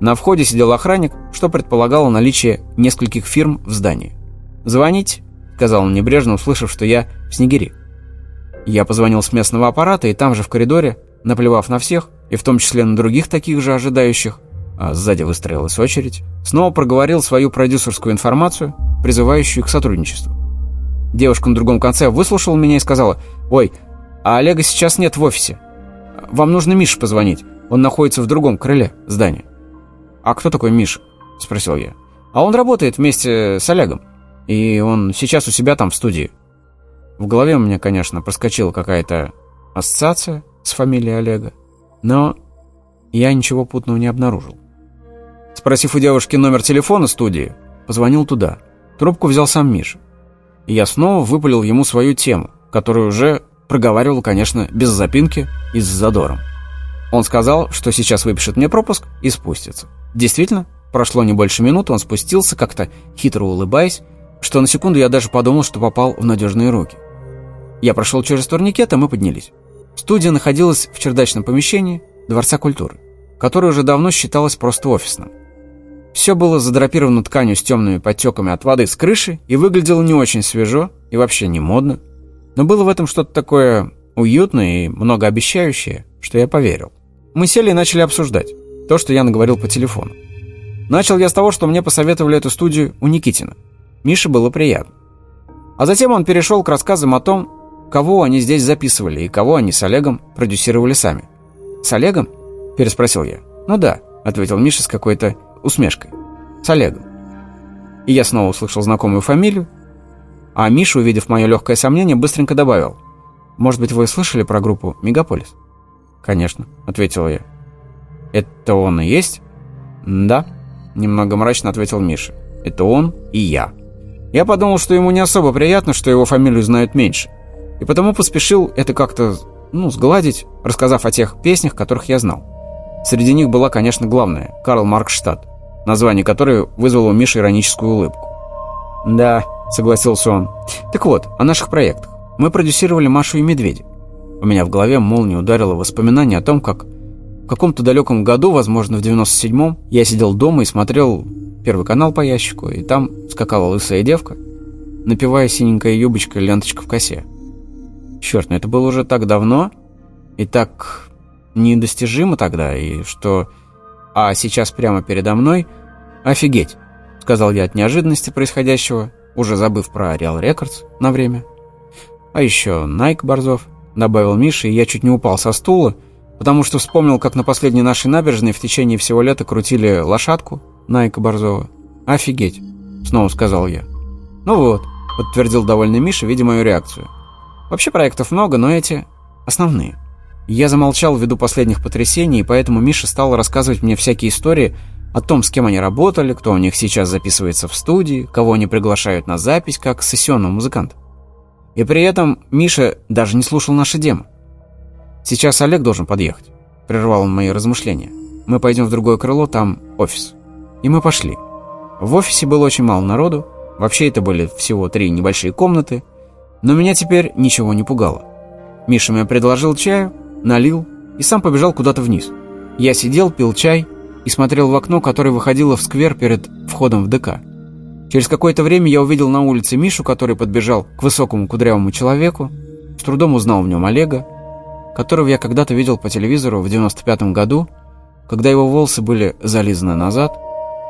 Speaker 1: На входе сидел охранник, что предполагало наличие нескольких фирм в здании. «Звонить?» — сказал он небрежно, услышав, что я в Снегири. Я позвонил с местного аппарата, и там же в коридоре, наплевав на всех, и в том числе на других таких же ожидающих, а сзади выстроилась очередь, снова проговорил свою продюсерскую информацию, призывающую к сотрудничеству. Девушка на другом конце выслушала меня и сказала, «Ой, а Олега сейчас нет в офисе. Вам нужно Мише позвонить, он находится в другом крыле здания». «А кто такой Миша?» – спросил я. «А он работает вместе с Олегом. И он сейчас у себя там в студии». В голове у меня, конечно, проскочила какая-то ассоциация с фамилией Олега, но я ничего путного не обнаружил. Спросив у девушки номер телефона студии, позвонил туда. Трубку взял сам Миша. И я снова выпалил ему свою тему, которую уже проговаривал, конечно, без запинки и с задором. Он сказал, что сейчас выпишет мне пропуск и спустится. Действительно, прошло не больше минуты, он спустился, как-то хитро улыбаясь, что на секунду я даже подумал, что попал в надежные руки. Я прошел через турникет, а мы поднялись. Студия находилась в чердачном помещении Дворца культуры, которое уже давно считалось просто офисным. Все было задрапировано тканью с темными подтеками от воды с крыши и выглядело не очень свежо и вообще не модно. Но было в этом что-то такое уютное и многообещающее, что я поверил. Мы сели и начали обсуждать. То, что я наговорил по телефону. Начал я с того, что мне посоветовали эту студию у Никитина. Мише было приятно. А затем он перешел к рассказам о том, кого они здесь записывали и кого они с Олегом продюсировали сами. «С Олегом?» – переспросил я. «Ну да», – ответил Миша с какой-то усмешкой. «С Олегом». И я снова услышал знакомую фамилию, а Миша, увидев мое легкое сомнение, быстренько добавил. «Может быть, вы слышали про группу «Мегаполис»?» «Конечно», — ответил я. «Это он и есть?» «Да», — немного мрачно ответил Миша. «Это он и я». Я подумал, что ему не особо приятно, что его фамилию знают меньше. И потому поспешил это как-то, ну, сгладить, рассказав о тех песнях, которых я знал. Среди них была, конечно, главная – Карл Маркштадт, название которой вызвало у Миши ироническую улыбку. «Да», – согласился он. «Так вот, о наших проектах. Мы продюсировали «Машу и медведя». У меня в голове молнией ударило воспоминание о том, как в каком-то далеком году, возможно, в 97-м, я сидел дома и смотрел Первый канал по ящику, и там скакала лысая девка, напевая синенькая юбочка ленточка в косе. Черт, ну это было уже так давно и так недостижимо тогда, и что... А сейчас прямо передо мной... Офигеть, сказал я от неожиданности происходящего, уже забыв про Real Records на время. А еще Nike Борзов, добавил Миша, и я чуть не упал со стула, потому что вспомнил, как на последней нашей набережной в течение всего лета крутили лошадку, Найка Борзова. «Офигеть!» — снова сказал я. «Ну вот», — подтвердил довольный Миша, видя мою реакцию. «Вообще проектов много, но эти основные». Я замолчал ввиду последних потрясений, и поэтому Миша стал рассказывать мне всякие истории о том, с кем они работали, кто у них сейчас записывается в студии, кого они приглашают на запись как сессионного музыканта. И при этом Миша даже не слушал наши демо. «Сейчас Олег должен подъехать», — прервал он мои размышления. «Мы пойдем в другое крыло, там офис». И мы пошли. В офисе было очень мало народу, вообще это были всего три небольшие комнаты, но меня теперь ничего не пугало. Миша мне предложил чаю, налил и сам побежал куда-то вниз. Я сидел, пил чай и смотрел в окно, которое выходило в сквер перед входом в ДК. Через какое-то время я увидел на улице Мишу, который подбежал к высокому кудрявому человеку, с трудом узнал в нем Олега, которого я когда-то видел по телевизору в 95 году, когда его волосы были зализаны назад,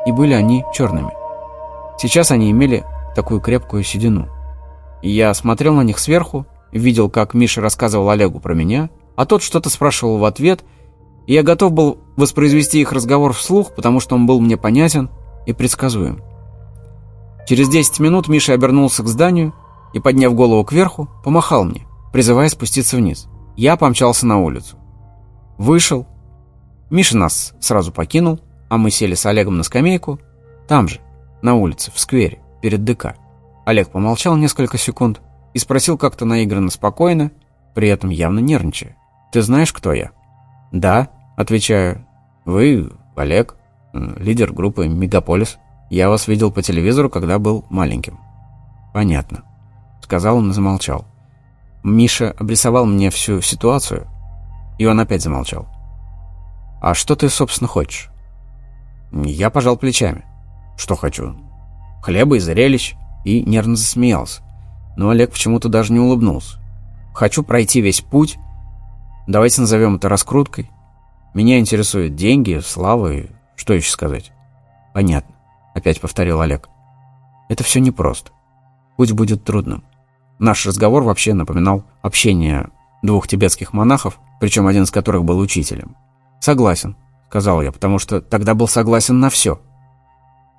Speaker 1: и были они черными. Сейчас они имели такую крепкую седину. Я смотрел на них сверху, видел, как Миша рассказывал Олегу про меня, а тот что-то спрашивал в ответ, и я готов был воспроизвести их разговор вслух, потому что он был мне понятен и предсказуем. Через 10 минут Миша обернулся к зданию и, подняв голову кверху, помахал мне, призывая спуститься вниз. Я помчался на улицу. Вышел. Миша нас сразу покинул, а мы сели с Олегом на скамейку, там же, на улице, в сквере, перед ДК. Олег помолчал несколько секунд и спросил как-то наигранно спокойно, при этом явно нервничая. «Ты знаешь, кто я?» «Да», — отвечаю. «Вы Олег, лидер группы «Мегаполис». Я вас видел по телевизору, когда был маленьким». «Понятно», — сказал он и замолчал. Миша обрисовал мне всю ситуацию, и он опять замолчал. «А что ты, собственно, хочешь?» Я пожал плечами. Что хочу? Хлеба и зрелищ. И нервно засмеялся. Но Олег почему-то даже не улыбнулся. Хочу пройти весь путь. Давайте назовем это раскруткой. Меня интересуют деньги, слава и... Что еще сказать? Понятно. Опять повторил Олег. Это все непросто. Путь будет трудным. Наш разговор вообще напоминал общение двух тибетских монахов, причем один из которых был учителем. Согласен, сказал я, потому что тогда был согласен на все.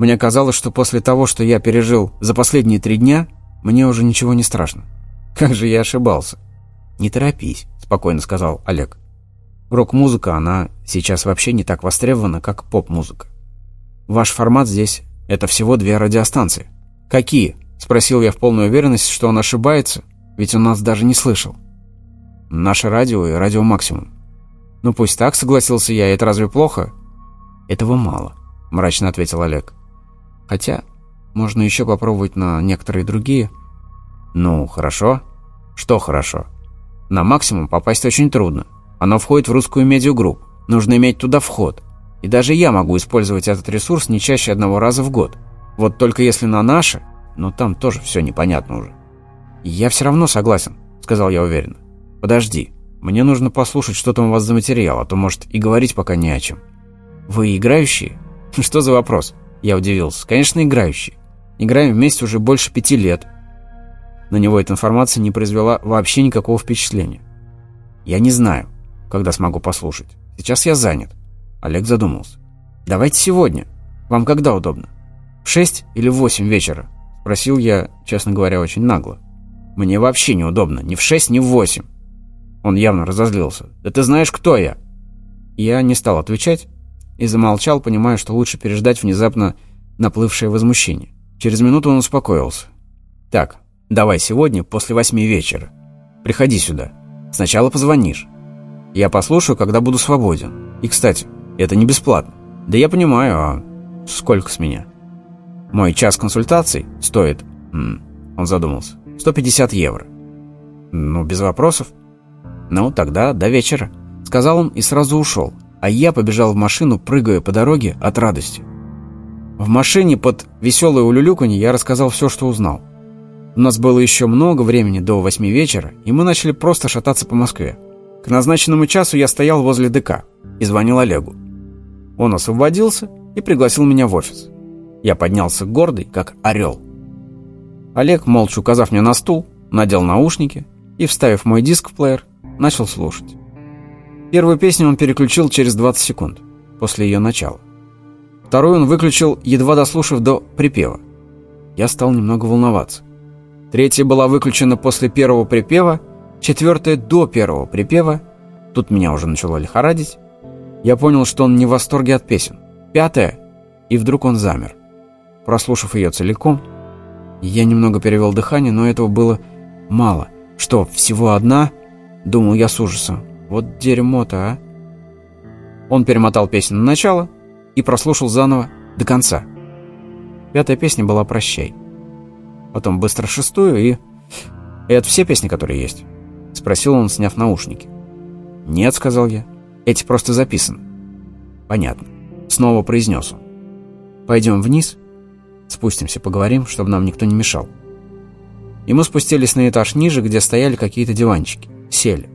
Speaker 1: Мне казалось, что после того, что я пережил за последние три дня, мне уже ничего не страшно. Как же я ошибался. «Не торопись», — спокойно сказал Олег. «Рок-музыка, она сейчас вообще не так востребована, как поп-музыка. Ваш формат здесь — это всего две радиостанции». «Какие?» — спросил я в полной уверенности, что он ошибается, ведь он нас даже не слышал. «Наше радио и радио Максимум». «Ну пусть так», — согласился я, — «это разве плохо?» «Этого мало», — мрачно ответил Олег. «Хотя, можно еще попробовать на некоторые другие». «Ну, хорошо». «Что хорошо?» «На максимум попасть очень трудно. Оно входит в русскую медиагруппу. Нужно иметь туда вход. И даже я могу использовать этот ресурс не чаще одного раза в год. Вот только если на наше, но там тоже все непонятно уже». «Я все равно согласен», — сказал я уверенно. «Подожди». Мне нужно послушать, что там у вас за материал, а то, может, и говорить пока не о чем. Вы играющие? Что за вопрос? Я удивился. Конечно, играющие. Играем вместе уже больше пяти лет. На него эта информация не произвела вообще никакого впечатления. Я не знаю, когда смогу послушать. Сейчас я занят. Олег задумался. Давайте сегодня. Вам когда удобно? В шесть или в восемь вечера? Спросил я, честно говоря, очень нагло. Мне вообще неудобно. Ни в шесть, ни в восемь. Он явно разозлился. «Да ты знаешь, кто я?» Я не стал отвечать и замолчал, понимая, что лучше переждать внезапно наплывшее возмущение. Через минуту он успокоился. Так, давай сегодня после восьми вечера. Приходи сюда. Сначала позвонишь. Я послушаю, когда буду свободен. И, кстати, это не бесплатно. Да я понимаю, а сколько с меня? Мой час консультаций стоит... Он задумался. 150 евро. Ну, без вопросов. Ну, тогда до вечера. Сказал он и сразу ушел. А я побежал в машину, прыгая по дороге от радости. В машине под веселое улюлюканье я рассказал все, что узнал. У нас было еще много времени до восьми вечера, и мы начали просто шататься по Москве. К назначенному часу я стоял возле ДК и звонил Олегу. Он освободился и пригласил меня в офис. Я поднялся гордый, как орел. Олег, молча указав мне на стул, надел наушники и, вставив мой диск в плеер, начал слушать. Первую песню он переключил через 20 секунд, после ее начала. Вторую он выключил, едва дослушав до припева. Я стал немного волноваться. Третья была выключена после первого припева, четвертая до первого припева. Тут меня уже начало лихорадить. Я понял, что он не в восторге от песен. Пятая, и вдруг он замер. Прослушав ее целиком, я немного перевел дыхание, но этого было мало. Что, всего одна? Думал я с ужасом. Вот дерьмо-то, а? Он перемотал песню на начало и прослушал заново до конца. Пятая песня была «Прощай». Потом быстро шестую и... «И это все песни, которые есть?» Спросил он, сняв наушники. «Нет», — сказал я. «Эти просто записаны». «Понятно». Снова произнес он. «Пойдем вниз, спустимся, поговорим, чтобы нам никто не мешал». И мы спустились на этаж ниже, где стояли какие-то диванчики. Сели.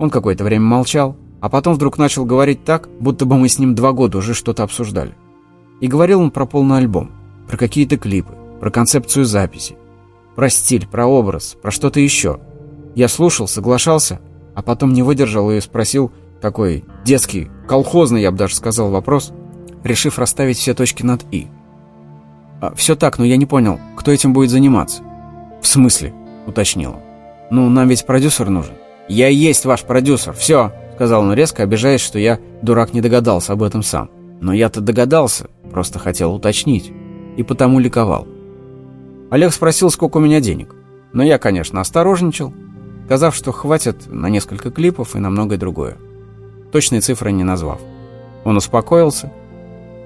Speaker 1: Он какое-то время молчал, а потом вдруг начал говорить так, будто бы мы с ним два года уже что-то обсуждали. И говорил он про полный альбом, про какие-то клипы, про концепцию записи, про стиль, про образ, про что-то еще. Я слушал, соглашался, а потом не выдержал и спросил такой детский, колхозный, я бы даже сказал, вопрос, решив расставить все точки над «и». А, «Все так, но я не понял, кто этим будет заниматься?» «В смысле?» — уточнил. «Ну, нам ведь продюсер нужен». «Я и есть ваш продюсер, все!» — сказал он резко, обижаясь, что я, дурак, не догадался об этом сам. Но я-то догадался, просто хотел уточнить. И потому ликовал. Олег спросил, сколько у меня денег. Но я, конечно, осторожничал, сказав, что хватит на несколько клипов и на многое другое. Точные цифры не назвав. Он успокоился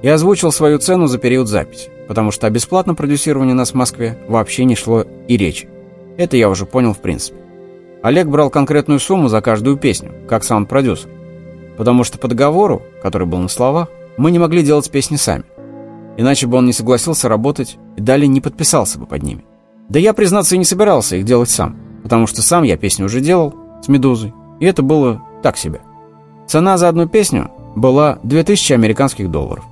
Speaker 1: и озвучил свою цену за период записи, потому что о бесплатном продюсировании нас в Москве вообще не шло и речи. Это я уже понял в принципе. Олег брал конкретную сумму за каждую песню, как саунд-продюсер, потому что по договору, который был на словах, мы не могли делать песни сами. Иначе бы он не согласился работать и далее не подписался бы под ними. Да я, признаться, и не собирался их делать сам, потому что сам я песню уже делал с «Медузой», и это было так себе. Цена за одну песню была 2000 американских долларов.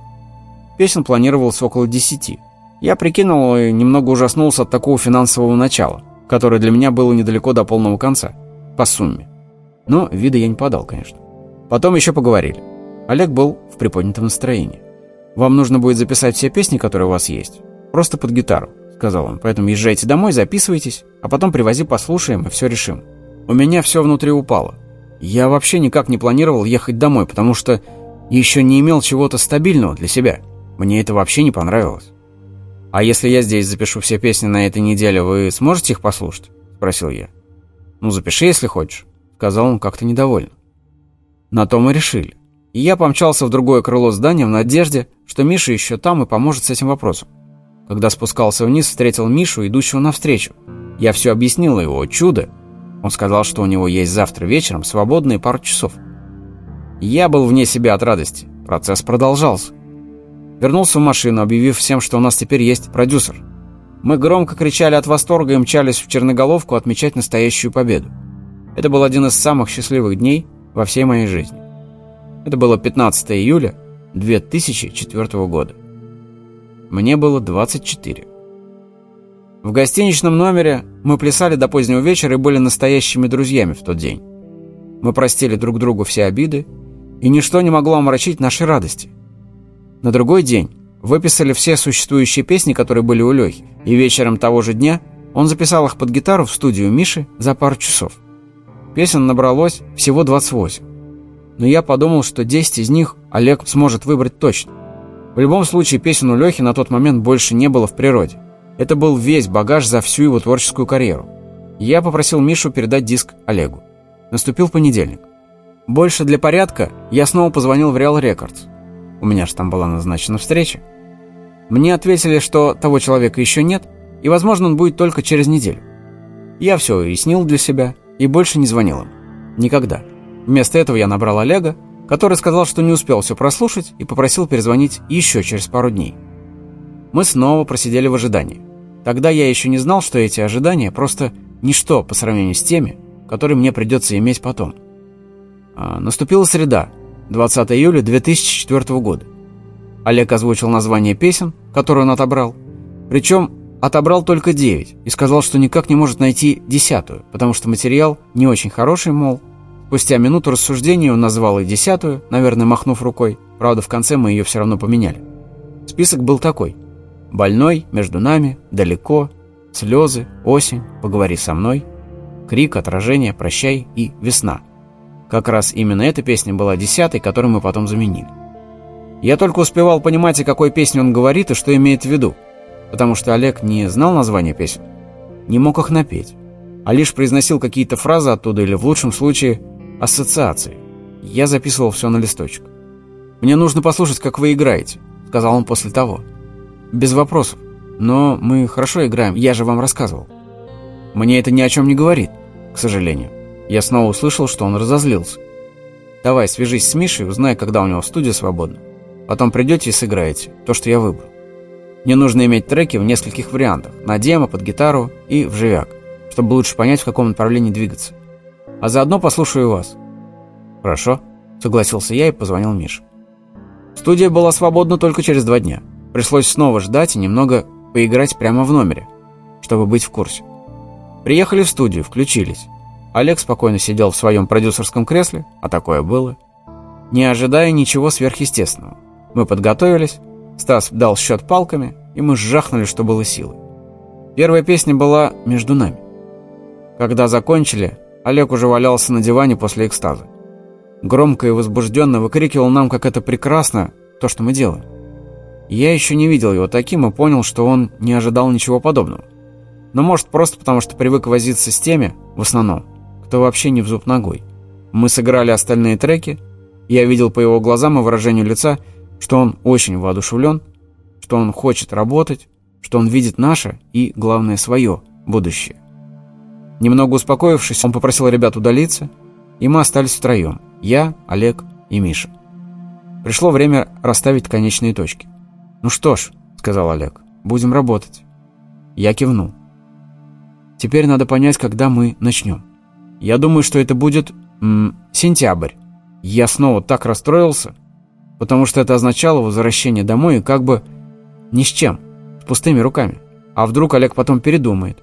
Speaker 1: Песен планировалось около 10. Я прикинул и немного ужаснулся от такого финансового начала, которое для меня было недалеко до полного конца, по сумме. Но вида я не подал, конечно. Потом еще поговорили. Олег был в приподнятом настроении. «Вам нужно будет записать все песни, которые у вас есть. Просто под гитару», — сказал он. «Поэтому езжайте домой, записывайтесь, а потом привози, послушаем и все решим». У меня все внутри упало. Я вообще никак не планировал ехать домой, потому что еще не имел чего-то стабильного для себя. Мне это вообще не понравилось. «А если я здесь запишу все песни на этой неделе, вы сможете их послушать?» — спросил я. «Ну, запиши, если хочешь», — сказал он как-то недовольно. На то мы решили и я помчался в другое крыло здания в надежде, что Миша еще там и поможет с этим вопросом. Когда спускался вниз, встретил Мишу, идущего навстречу. Я все объяснил его, чудо. Он сказал, что у него есть завтра вечером свободные пару часов. Я был вне себя от радости. Процесс продолжался. Вернулся в машину, объявив всем, что у нас теперь есть продюсер. Мы громко кричали от восторга и мчались в Черноголовку отмечать настоящую победу. Это был один из самых счастливых дней во всей моей жизни. Это было 15 июля 2004 года. Мне было 24. В гостиничном номере мы плясали до позднего вечера и были настоящими друзьями в тот день. Мы простили друг другу все обиды, и ничто не могло омрачить нашей радости. На другой день выписали все существующие песни, которые были у Лехи, и вечером того же дня он записал их под гитару в студию Миши за пару часов. Песен набралось всего 28 но я подумал, что 10 из них Олег сможет выбрать точно. В любом случае, песен у Лехи на тот момент больше не было в природе. Это был весь багаж за всю его творческую карьеру. Я попросил Мишу передать диск Олегу. Наступил понедельник. Больше для порядка я снова позвонил в Real Records. У меня же там была назначена встреча. Мне ответили, что того человека еще нет, и, возможно, он будет только через неделю. Я все уяснил для себя и больше не звонил им. Никогда. Вместо этого я набрал Олега, который сказал, что не успел все прослушать и попросил перезвонить еще через пару дней. Мы снова просидели в ожидании. Тогда я еще не знал, что эти ожидания просто ничто по сравнению с теми, которые мне придется иметь потом. А наступила среда, 20 июля 2004 года. Олег озвучил название песен, которые он отобрал. Причем отобрал только 9 и сказал, что никак не может найти десятую, потому что материал не очень хороший, мол. Спустя минуту рассуждения он назвал и десятую, наверное, махнув рукой. Правда, в конце мы ее все равно поменяли. Список был такой. «Больной», «Между нами», «Далеко», «Слезы», «Осень», «Поговори со мной», «Крик», «Отражение», «Прощай» и «Весна». Как раз именно эта песня была десятой, которую мы потом заменили. Я только успевал понимать, о какой песне он говорит и что имеет в виду, потому что Олег не знал названия песен, не мог их напеть, а лишь произносил какие-то фразы оттуда или, в лучшем случае, ассоциации. Я записывал все на листочек. «Мне нужно послушать, как вы играете», — сказал он после того. «Без вопросов. Но мы хорошо играем, я же вам рассказывал». Мне это ни о чем не говорит, к сожалению. Я снова услышал, что он разозлился. «Давай, свяжись с Мишей, узнай, когда у него студия свободна. Потом придете и сыграете то, что я выбрал. Мне нужно иметь треки в нескольких вариантах, на демо, под гитару и в живяк, чтобы лучше понять, в каком направлении двигаться. А заодно послушаю вас. Хорошо, согласился я и позвонил Мише. Студия была свободна только через два дня. Пришлось снова ждать и немного поиграть прямо в номере, чтобы быть в курсе. Приехали в студию, включились. Олег спокойно сидел в своем продюсерском кресле, а такое было, не ожидая ничего сверхъестественного. Мы подготовились, Стас дал счет палками, и мы жахнули, что было силы. Первая песня была «Между нами». Когда закончили, Олег уже валялся на диване после экстаза. Громко и возбужденно выкрикивал нам, как это прекрасно, то, что мы делаем. Я еще не видел его таким и понял, что он не ожидал ничего подобного. Но может просто потому, что привык возиться с теми, в основном, кто вообще не в зуб ногой. Мы сыграли остальные треки, я видел по его глазам и выражению лица – что он очень воодушевлен, что он хочет работать, что он видит наше и, главное, свое будущее. Немного успокоившись, он попросил ребят удалиться, и мы остались втроем – я, Олег и Миша. Пришло время расставить конечные точки. «Ну что ж», – сказал Олег, – «будем работать». Я кивнул. «Теперь надо понять, когда мы начнем. Я думаю, что это будет м, сентябрь. Я снова так расстроился, потому что это означало возвращение домой и как бы ни с чем, с пустыми руками. А вдруг Олег потом передумает?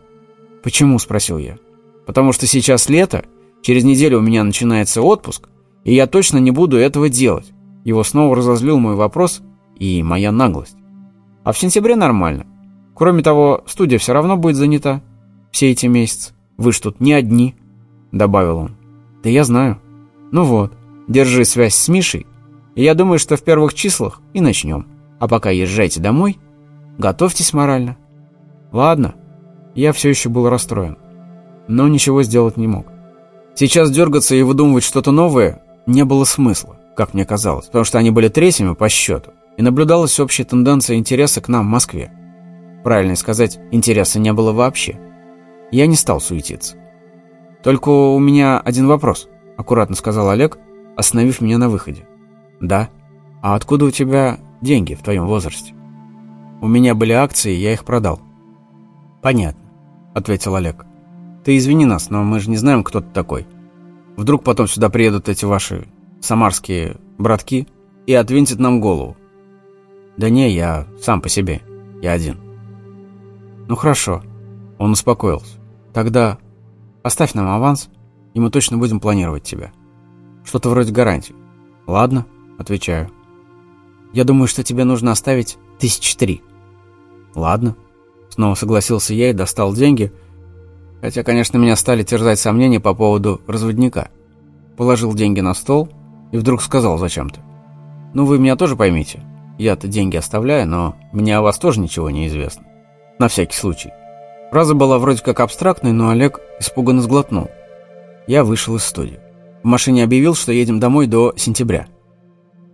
Speaker 1: «Почему?» – спросил я. «Потому что сейчас лето, через неделю у меня начинается отпуск, и я точно не буду этого делать». Его снова разозлил мой вопрос и моя наглость. А в сентябре нормально. Кроме того, студия все равно будет занята все эти месяцы. Вы ж тут не одни, добавил он. Да я знаю. Ну вот, держи связь с Мишей и я думаю, что в первых числах и начнем. А пока езжайте домой, готовьтесь морально. Ладно, я все еще был расстроен, но ничего сделать не мог. Сейчас дергаться и выдумывать что-то новое не было смысла, как мне казалось, потому что они были третьими по счету, и наблюдалась общая тенденция интереса к нам в Москве. Правильно сказать, интереса не было вообще. Я не стал суетиться. «Только у меня один вопрос», — аккуратно сказал Олег, остановив меня на выходе. «Да. А откуда у тебя деньги в твоем возрасте?» «У меня были акции, я их продал». «Понятно», — ответил Олег. «Ты извини нас, но мы же не знаем, кто ты такой. Вдруг потом сюда приедут эти ваши самарские братки и отвинтят нам голову». «Да не, я сам по себе. Я один». «Ну хорошо». Он успокоился. «Тогда оставь нам аванс, и мы точно будем планировать тебя. Что-то вроде гарантии. Ладно?» Отвечаю. Я думаю, что тебе нужно оставить тысяч три. Ладно. Снова согласился я и достал деньги, хотя, конечно, меня стали терзать сомнения по поводу разводника. Положил деньги на стол и вдруг сказал зачем-то. «Ну, вы меня тоже поймите. Я-то деньги оставляю, но мне о вас тоже ничего не известно. на всякий случай. Фраза была вроде как абстрактной, но Олег испуганно сглотнул. Я вышел из студии. В машине объявил, что едем домой до сентября.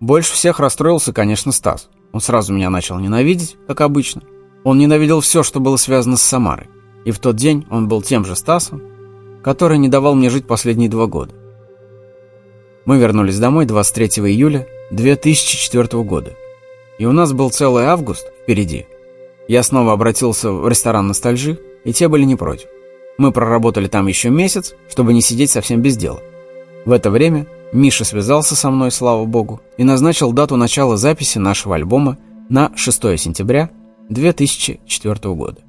Speaker 1: Больше всех расстроился, конечно, Стас. Он сразу меня начал ненавидеть, как обычно. Он ненавидел все, что было связано с Самарой. И в тот день он был тем же Стасом, который не давал мне жить последние два года. Мы вернулись домой 23 июля 2004 года. И у нас был целый август впереди. Я снова обратился в ресторан «Ностальжи», и те были не против. Мы проработали там еще месяц, чтобы не сидеть совсем без дела. В это время Миша связался со мной, слава богу, и назначил дату начала записи нашего альбома на 6 сентября 2004 года.